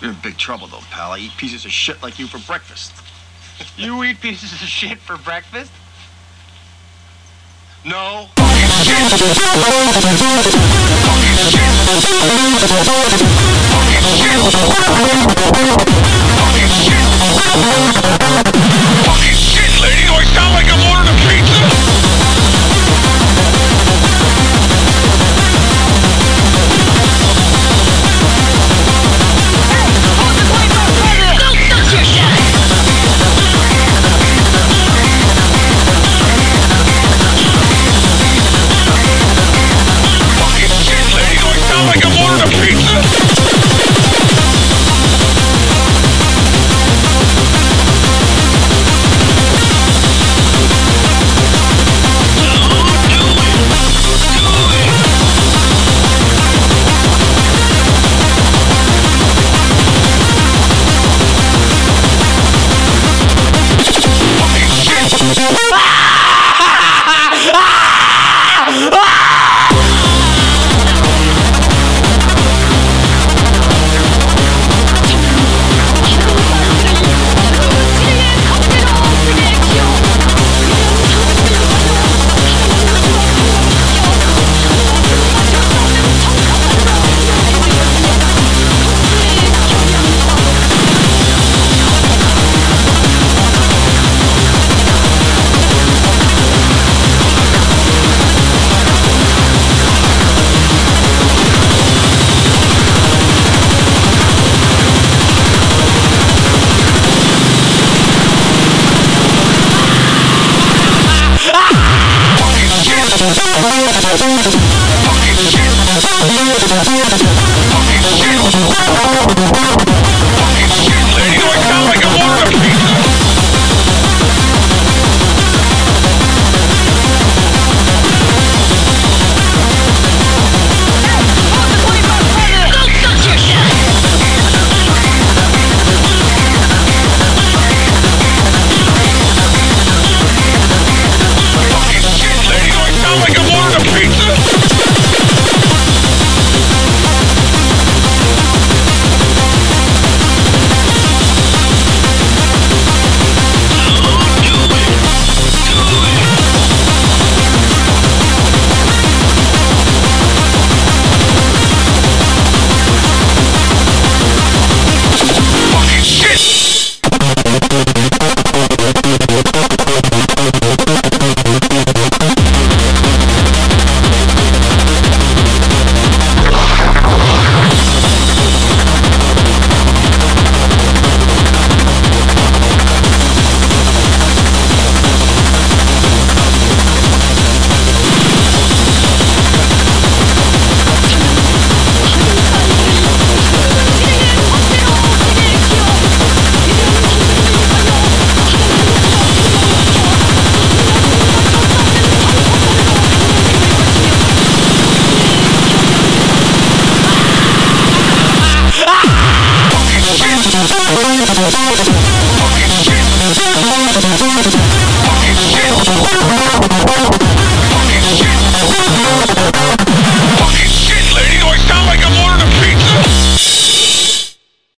You're in big trouble, though, pal. I eat pieces of shit like you for breakfast. You eat pieces of shit for breakfast? No. Fucking shit! Fucking shit!